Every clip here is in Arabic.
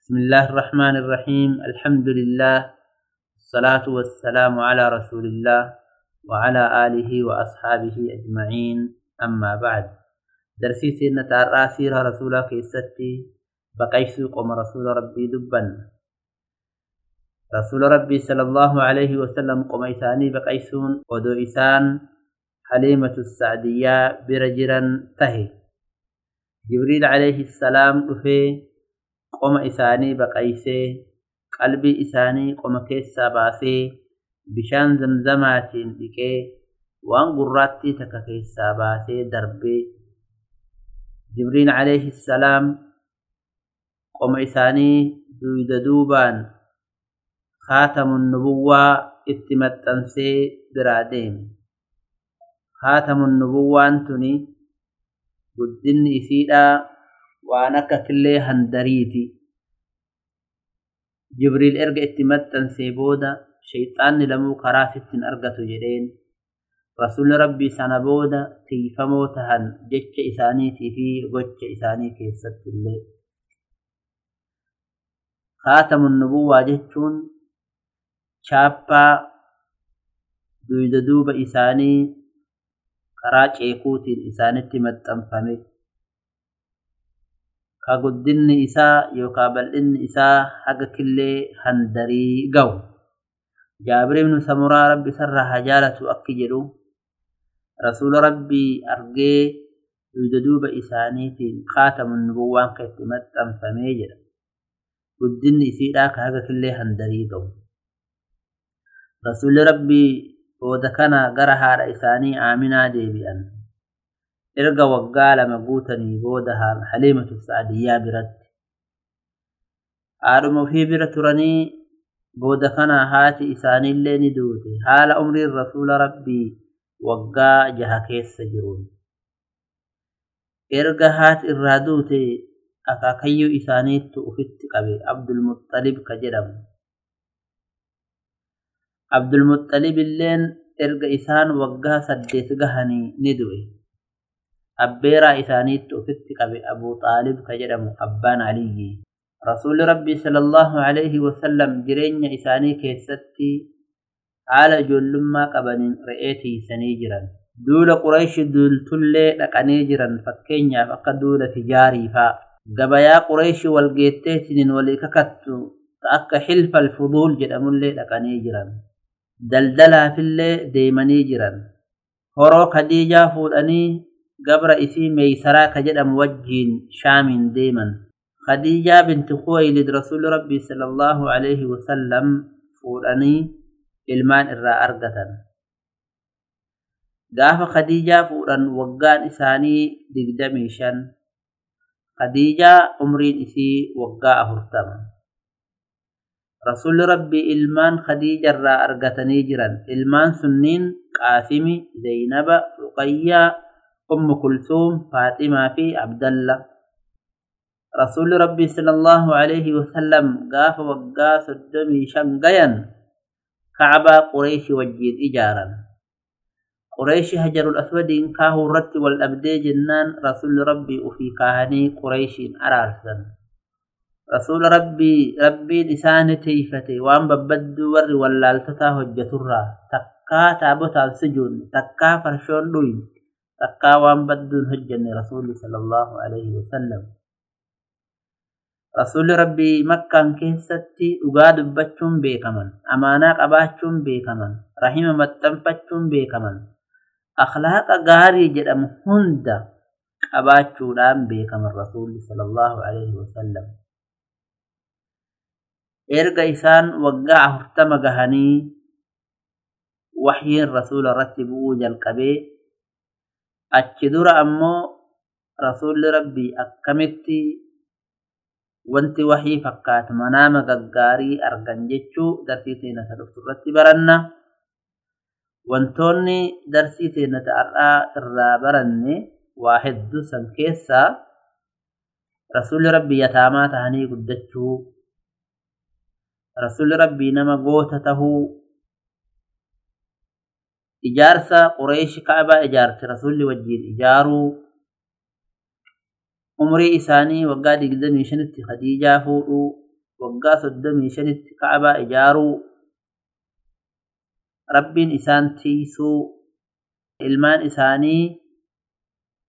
بسم الله الرحمن الرحيم. الحمد لله الصلاة والسلام على رسول الله وعلى آله وأصحابه أجمعين. أما بعد درسي سيدنا تارا سيرة رسولا كيستي بقيس قم رسول ربي دبا رسول ربي صلى الله عليه وسلم قم إساني بقيسون ودو إسان حليمة السعدية برجرا تهي. جبريل عليه السلام دفي قوم إساني بقيسي قلبي إساني قوم كيسا باسي بشان زمزماتين بكي وان قراتي تكا كيسا باسي دربي جبرين عليه السلام قوم إساني دويد دوبان خاتم النبوة اتمتنسي براديم خاتم النبوة انتني قدن إسيدا وانك كلي هندريتي. جبريل ارجع اتمتا سيبودا شيطان لمو كرافت ارغتو جرين رسول ربي سنبودا تيف موتهن جك اسانيتي في غج اسانيتي ست اللي. خاتم النبوة جتشون شابا دويد دوب إساني قراج ايكوتي الاساني اتمتا فمي. كقدن إساء يقابل إن إساء حق كل هندري قو جابر بن سمراء ربي سرها جالة أكجلو رسول ربي أرقي يجدوب إسانيت خاتم النبوان قتمت أنفميجر قدن إساء حق كل هندري قو رسول ربي ودكنا قرها رئيساني آمنا دي بأنه erga waggaa lama guutanii booda haliimatu sa'adiyyaa biratti. Haadhuma ofii bira turanii booda kana haati isaaniillee ni duute. Haala umriin rasuula rabbii waggaa jaha keessa jiruun. Erga haati irraa duute akaakayyuu isaaniittu ufitti qabe abdulmuxalib ka jedhamu. Abdulmuxalib illeen erga isaan waggaa saddeet gahanii ni du'e abbeeraa isaaniitti ofitti qabe abuu xaalib ka jedhamu abbaan aliyyi rasuulli rabbii sallallahu alaihi wasallam jireenya isaanii keessatti haala ijoollummaa qabaniin re'ee tiisanii jiran duula qurayshi duultullee dhaqanii jiran fakkeenyaaf akka duula tijaarii faa gabayaa qurayshi walgeetteetiniin walii kakattu ka akka xilfa alfuduul jedhamullee dhaqanii jiran daldalaafillee deemanii jiran horoo kadiijaa fuudhanii gabra isii meeysaraa ka jedhamu wajjiin shaamiin deeman khadiijaa binti kuwaylid rasuuli rabbii sala allahu alayhi wasallam fuudhanii ilmaan irraa argatan gaafa khadiijaa fuudhan waggaan isaanii digdamii shan khadiijaa umriin isii waggaa afurtama rasuulli rabbii ilmaan khadiija irraa argatanii jiran ilmaan sunniin qaasimi zaynaba ruqayyaa أم كلثوم فاطمة في عبد الله رسول ربي صلى الله عليه وسلم قاف وقاس الدمي شنقيا. كعبة قريش وجيد إجارا. قريش هجر الأسود كاهو الرت والأبدي جنان رسول ربي وفي كاهني قريش أرارسا. رسول ربي ربي لسان تيفتي. وان ببدو ور واللالتتا هجترا تكا تابوتا السجون تكا فرشون دوين تقاوم بد الهجن رسول صلى الله عليه وسلم. رسول ربي مكة كيف ستي أقاد بجتم بيكمن أماناك أباجتم بيكمن رحيم متن بجتم بيكمن. أخلاق غاري جرم هند أباجتم لام بيكمن رسول صلى الله عليه وسلم. إرقى إسان وقع هرتم قهني وحي الرسول رتبو جلقبه achi dura ammoo rasuulli rabbii akkamitti wanti wahii fakkaatu manaama gaggaarii argan jechuu darsii teenya isa dhuftu baranna. Wantoonni darsii teenya ta'arraa irraa baranne waa hedduu san keessaa rasuulli rabbii yataamaa tahanii guddachuu rasuulli rabbii nama goota tahuu إجارثة قريش كعبة إجارت رسولي وجيل إجارو عمري إساني وقادي قدام يشنت خديجة فوقو وقاس قدام يشنت كعبة إجارو رب إسان تيسو إلمان إساني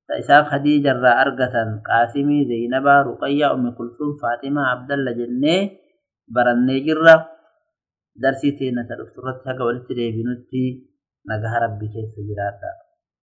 تأساف خديجة را أرقثا قاسمي زينبا رقيا أم كلثوم فاطمة عبدالله جنة برنجر درسي تينة الأسرة تهقى ولتريبينو تي nagaa rabbii keessa jiraadhaa.